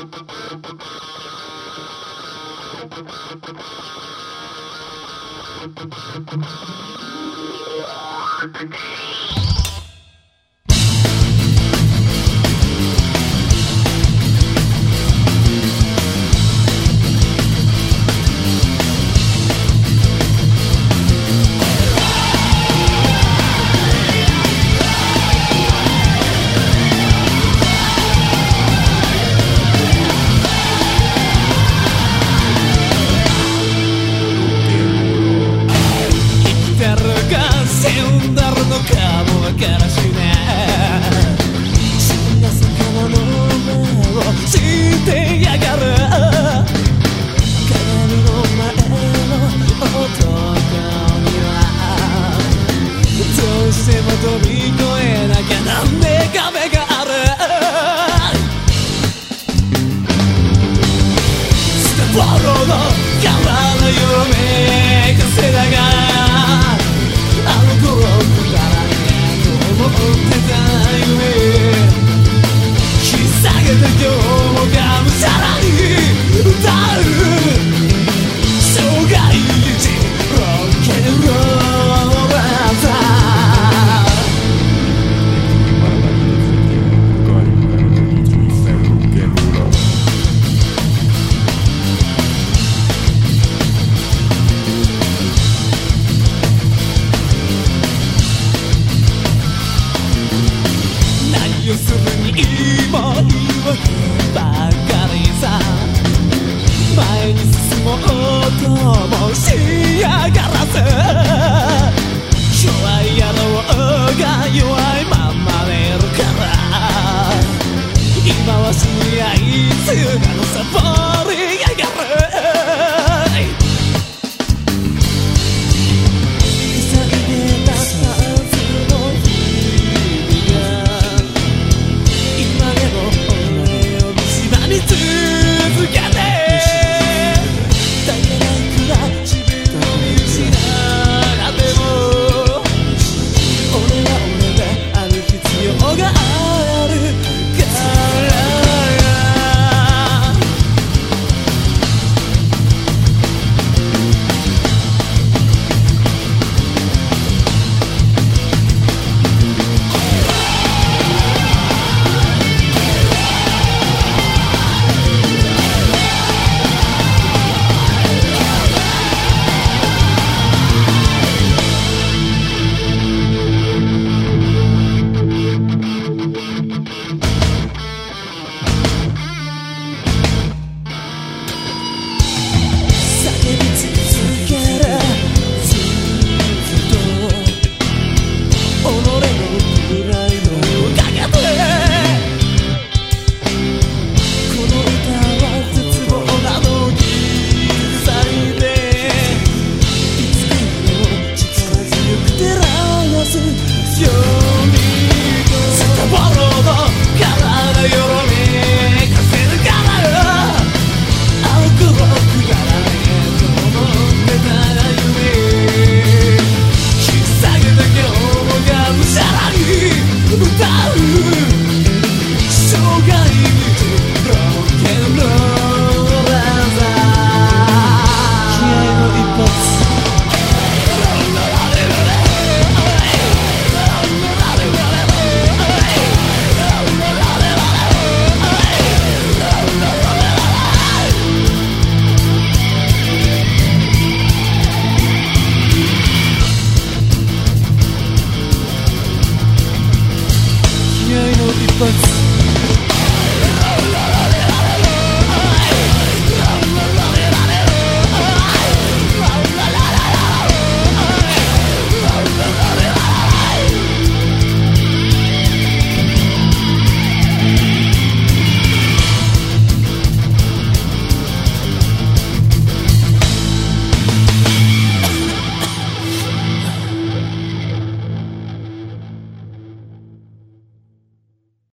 Thank you. 川のよめくがあの頃くだらねえと思って